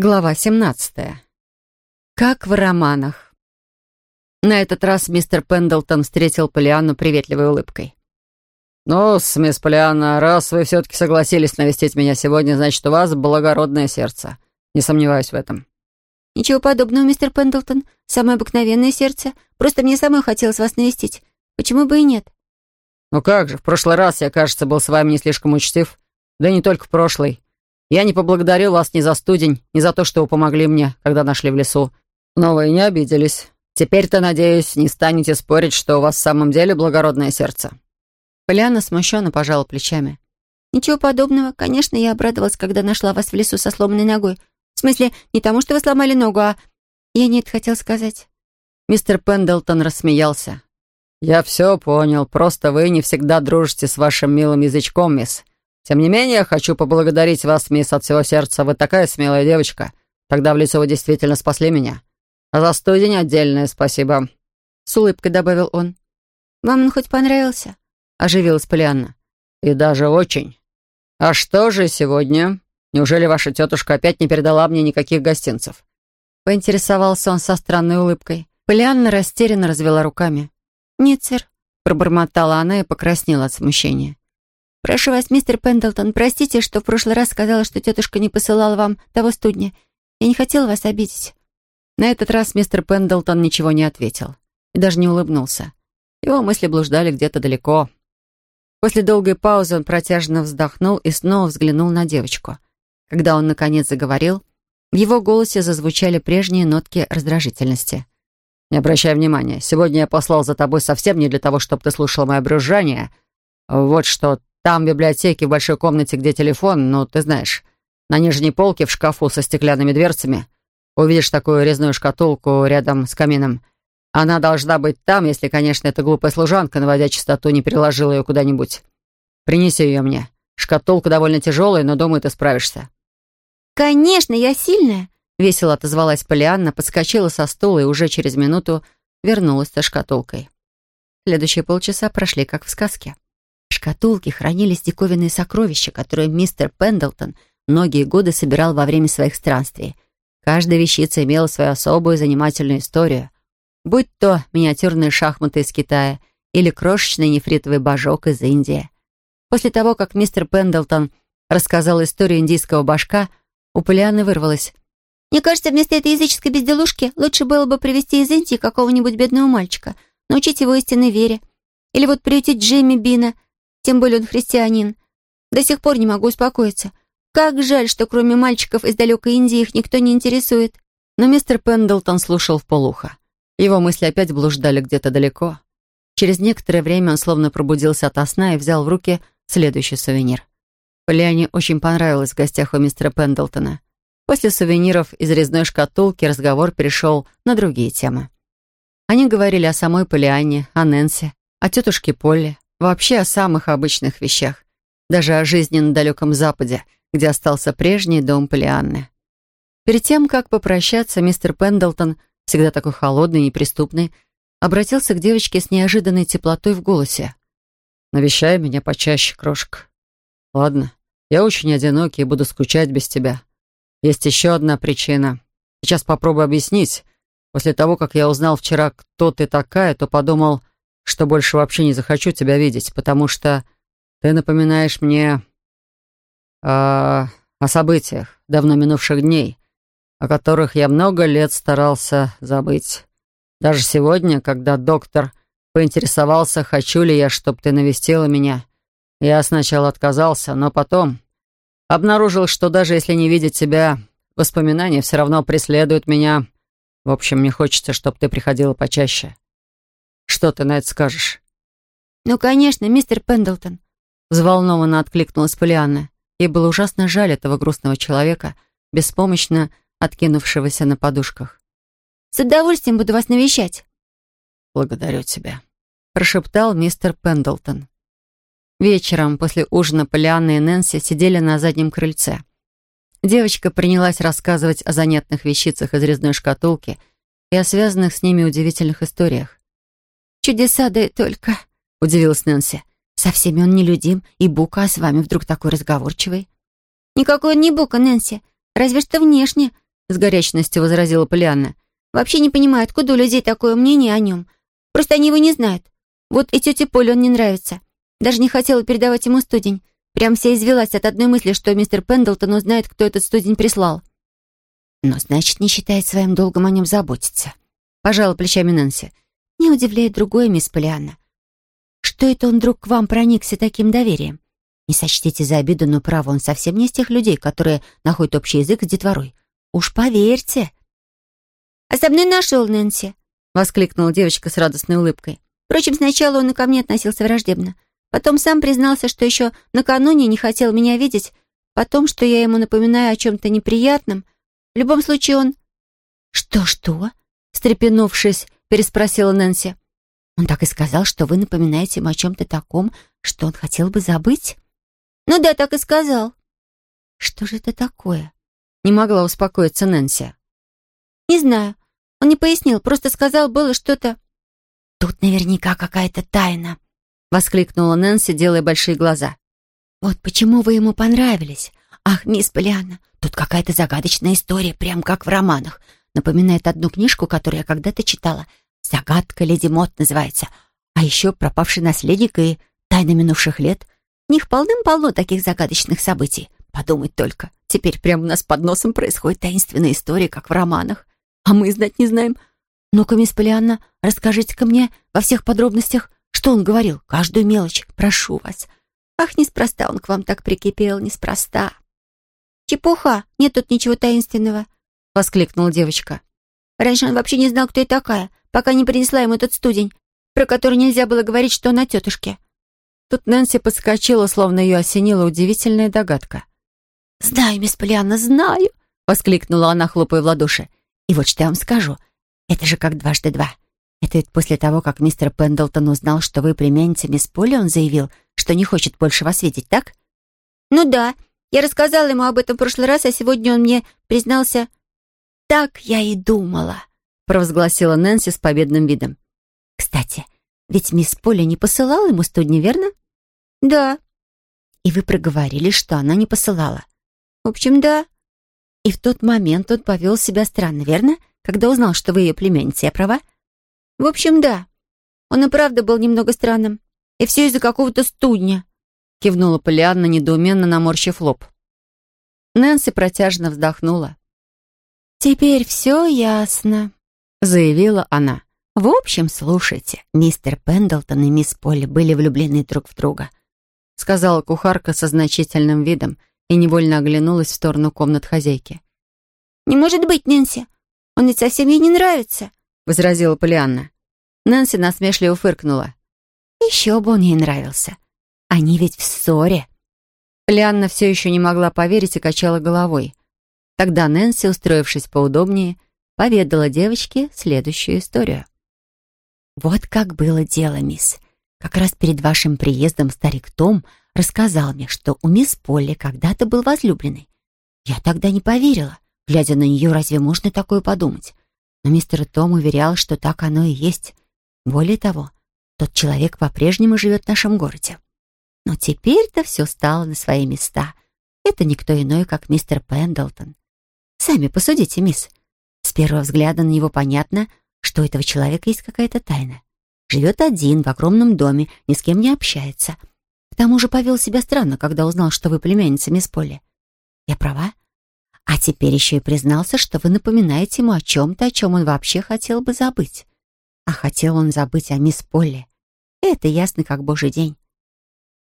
Глава 17. Как в романах. На этот раз мистер Пендлтон встретил Полианну приветливой улыбкой. «Ну, мисс Полианна, раз вы все-таки согласились навестить меня сегодня, значит, у вас благородное сердце. Не сомневаюсь в этом». «Ничего подобного, мистер Пендлтон. Самое обыкновенное сердце. Просто мне самой хотелось вас навестить. Почему бы и нет?» «Ну как же, в прошлый раз я, кажется, был с вами не слишком учтив. Да и не только в прошлый. Я не поблагодарил вас ни за студень, ни за то, что вы помогли мне, когда нашли в лесу. Но вы не обиделись. Теперь-то, надеюсь, не станете спорить, что у вас в самом деле благородное сердце». Поляна смущенно пожала плечами. «Ничего подобного. Конечно, я обрадовалась, когда нашла вас в лесу со сломанной ногой. В смысле, не тому, что вы сломали ногу, а... Я не это хотел сказать». Мистер Пендлтон рассмеялся. «Я все понял. Просто вы не всегда дружите с вашим милым язычком, мисс. Тем не менее, хочу поблагодарить вас, мисс, от всего сердца. Вы такая смелая девочка. Тогда в лицо вы действительно спасли меня. А за студень отдельное спасибо». С улыбкой добавил он. «Вам он хоть понравился?» Оживилась Полианна. «И даже очень. А что же сегодня? Неужели ваша тетушка опять не передала мне никаких гостинцев?» Поинтересовался он со странной улыбкой. Полианна растерянно развела руками. «Нет, сэр», — пробормотала она и покраснела от смущения. «Прошу вас, мистер Пендлтон, простите, что в прошлый раз сказала, что тетушка не посылала вам того студня. Я не хотела вас обидеть». На этот раз мистер Пендлтон ничего не ответил и даже не улыбнулся. Его мысли блуждали где-то далеко. После долгой паузы он протяжно вздохнул и снова взглянул на девочку. Когда он, наконец, заговорил, в его голосе зазвучали прежние нотки раздражительности. «Не обращай внимания. Сегодня я послал за тобой совсем не для того, чтобы ты слушала мое брюзжание. Вот что, там, в библиотеке, в большой комнате, где телефон, ну, ты знаешь, на нижней полке в шкафу со стеклянными дверцами, увидишь такую резную шкатулку рядом с камином. Она должна быть там, если, конечно, эта глупая служанка, наводя чистоту, не переложила ее куда-нибудь. Принеси ее мне. Шкатулка довольно тяжелая, но, думаю, ты справишься». «Конечно, я сильная», — весело отозвалась Полианна, подскочила со стула и уже через минуту вернулась со шкатулкой. Следующие полчаса прошли как в сказке. В шкатулке хранились диковинные сокровища, которые мистер Пендлтон многие годы собирал во время своих странствий. Каждая вещица имела свою особую занимательную историю. Будь то миниатюрные шахматы из Китая или крошечный нефритовый божок из Индии. После того, как мистер Пендлтон рассказал историю индийского башка, у Полианы вырвалось. «Мне кажется, вместо этой языческой безделушки лучше было бы привезти из Индии какого-нибудь бедного мальчика, научить его истинной вере. Или вот приютить Джимми Бина — тем более он христианин. До сих пор не могу успокоиться. Как жаль, что кроме мальчиков из далекой Индии их никто не интересует. Но мистер Пендлтон слушал в полухо. Его мысли опять блуждали где-то далеко. Через некоторое время он словно пробудился ото сна и взял в руки следующий сувенир. Полиане очень понравилось в гостях у мистера Пендлтона. После сувениров из резной шкатулки разговор перешел на другие темы. Они говорили о самой Полиане, о Нэнси, о тетушке Полли, Вообще о самых обычных вещах. Даже о жизни на далеком Западе, где остался прежний дом Полианны. Перед тем, как попрощаться, мистер Пендлтон, всегда такой холодный и неприступный, обратился к девочке с неожиданной теплотой в голосе. «Навещай меня почаще, крошка. Ладно, я очень одинокий и буду скучать без тебя. Есть еще одна причина. Сейчас попробую объяснить. После того, как я узнал вчера, кто ты такая, то подумал, что больше вообще не захочу тебя видеть, потому что ты напоминаешь мне о, о событиях давно минувших дней, о которых я много лет старался забыть. Даже сегодня, когда доктор поинтересовался, хочу ли я, чтобы ты навестила меня, я сначала отказался, но потом обнаружил, что даже если не видеть тебя, воспоминания все равно преследуют меня. В общем, мне хочется, чтобы ты приходила почаще. Что ты на это скажешь?» «Ну, конечно, мистер Пендлтон», — взволнованно откликнулась Полианна. Ей было ужасно жаль этого грустного человека, беспомощно откинувшегося на подушках. «С удовольствием буду вас навещать». «Благодарю тебя», — прошептал мистер Пендлтон. Вечером после ужина Полианна и Нэнси сидели на заднем крыльце. Девочка принялась рассказывать о занятных вещицах из резной шкатулки и о связанных с ними удивительных историях. «Чудеса, да и только», — удивилась Нэнси. «Со всеми он нелюдим, и Бука, а с вами вдруг такой разговорчивый». «Никакой он не Бука, Нэнси, разве что внешне. — с горячностью возразила Полианна. «Вообще не понимаю, откуда у людей такое мнение о нем. Просто они его не знают. Вот и тете Поле он не нравится. Даже не хотела передавать ему студень. Прям вся извелась от одной мысли, что мистер Пендлтон узнает, кто этот студень прислал. «Но, значит, не считает своим долгом о нем заботиться», — пожала плечами Нэнси. «Не удивляет другое, мисс Полианна. Что это он вдруг к вам проникся таким доверием? Не сочтите за обиду, но право, он совсем не из тех людей, которые находят общий язык с детворой. Уж поверьте». «А со мной нашел, Нэнси», — воскликнула девочка с радостной улыбкой. Впрочем, сначала он и ко мне относился враждебно. Потом сам признался, что еще накануне не хотел меня видеть, потом, что я ему напоминаю о чем-то неприятном. В любом случае он... «Что-что?» — встрепенувшись, переспросила Нэнси. «Он так и сказал, что вы напоминаете ему о чем-то таком, что он хотел бы забыть?» «Ну да, так и сказал». «Что же это такое?» Не могла успокоиться Нэнси. «Не знаю. Он не пояснил, просто сказал, было что-то...» «Тут наверняка какая-то тайна», — воскликнула Нэнси, делая большие глаза. «Вот почему вы ему понравились. Ах, мисс Полианна, тут какая-то загадочная история, прям как в романах. Напоминает одну книжку, которую я когда-то читала. «Загадка Леди Мот» называется. А еще «Пропавший наследник» и «Тайна минувших лет». В них полным-полно таких загадочных событий. Подумать только. Теперь прямо у нас под носом происходит таинственная история, как в романах. А мы знать не знаем. Ну-ка, мисс Полианна, расскажите-ка мне во всех подробностях, что он говорил? Каждую мелочь, прошу вас. Ах, неспроста он к вам так прикипел, неспроста. Чепуха, нет тут ничего таинственного, воскликнула девочка. Раньше он вообще не знал, кто я такая, пока не принесла ему этот студень, про который нельзя было говорить, что он о тетушке. Тут Нэнси подскочила, словно ее осенила удивительная догадка. «Знаю, мисс Полианна, знаю!» — воскликнула она, хлопая в ладоши. «И вот что я вам скажу. Это же как дважды два. Это ведь после того, как мистер Пендлтон узнал, что вы племянница мисс Полли, он заявил, что не хочет больше вас видеть, так? Ну да, я рассказала ему об этом в прошлый раз, а сегодня он мне признался... Так я и думала, провозгласила Нэнси с победным видом. Кстати, ведь мисс Полли не посылала ему студни, верно? Да. И вы проговорили, что она не посылала. В общем, да. И в тот момент он повел себя странно, верно? Когда узнал, что вы ее племянница, я права? В общем, да. Он и правда был немного странным. И все из-за какого-то студня. Кивнула Полианна, недоуменно наморщив лоб. Нэнси протяжно вздохнула. «Теперь все ясно», — заявила она. «В общем, слушайте, мистер Пендлтон и мисс Полли были влюблены друг в друга», — сказала кухарка со значительным видом и невольно оглянулась в сторону комнат хозяйки. «Не может быть, Нэнси. Он ведь совсем ей не нравится возразила Полианна. Нэнси насмешливо фыркнула. «Еще бы он ей нравился. Они ведь в ссоре». Полианна все еще не могла поверить и качала головой. Тогда Нэнси, устроившись поудобнее, поведала девочке следующую историю. «Вот как было дело, мисс. Как раз перед вашим приездом старик Том рассказал мне, что у мисс Полли когда-то был возлюбленный. Я тогда не поверила. Глядя на нее, разве можно такое подумать? Но мистер Том уверял, что так оно и есть. Более того, тот человек по-прежнему живет в нашем городе. Но теперь-то все стало на свои места. Это никто иной, как мистер Пендлтон. Сами посудите, мисс. С первого взгляда на него понятно, что у этого человека есть какая-то тайна. Живет один, в огромном доме, ни с кем не общается. К тому же повел себя странно, когда узнал, что вы племянница мисс Полли. Я права? А теперь еще и признался, что вы напоминаете ему о чем-то, о чем он вообще хотел бы забыть. А хотел он забыть о мисс Полли. Это ясно, как божий день.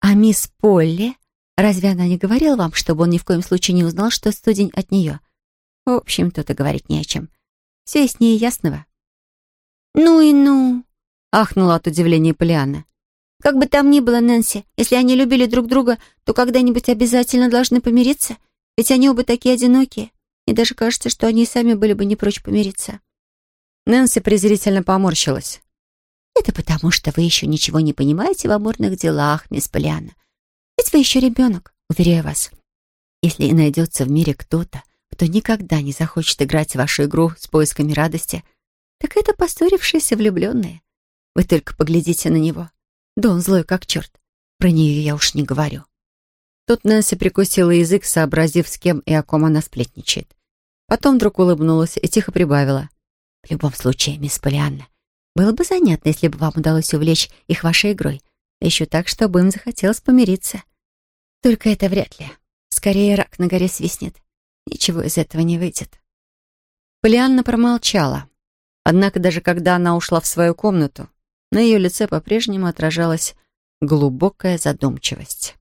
А мисс Полли? Разве она не говорила вам, чтобы он ни в коем случае не узнал, что студень от нее? В общем, тут и говорить не о чем. Все яснее ясного. «Ну и ну!» — ахнула от удивления Полианна. «Как бы там ни было, Нэнси, если они любили друг друга, то когда-нибудь обязательно должны помириться. Ведь они оба такие одинокие. И даже кажется, что они и сами были бы не прочь помириться. Нэнси презрительно поморщилась. «Это потому, что вы еще ничего не понимаете в амурных делах, мисс Полианна. Ведь вы еще ребенок, уверяю вас. Если и найдется в мире кто-то, кто никогда не захочет играть в вашу игру с поисками радости, так это поссорившиеся влюбленные. Вы только поглядите на него. Да он злой как черт. Про нее я уж не говорю. Тут Нэнси прикусила язык, сообразив, с кем и о ком она сплетничает. Потом вдруг улыбнулась и тихо прибавила. «В любом случае, мисс Полианна, было бы занятно, если бы вам удалось увлечь их вашей игрой. Еще так, чтобы им захотелось помириться. Только это вряд ли. Скорее, рак на горе свистнет. Ничего из этого не выйдет». Полианна промолчала. Однако даже когда она ушла в свою комнату, на ее лице по-прежнему отражалась глубокая задумчивость.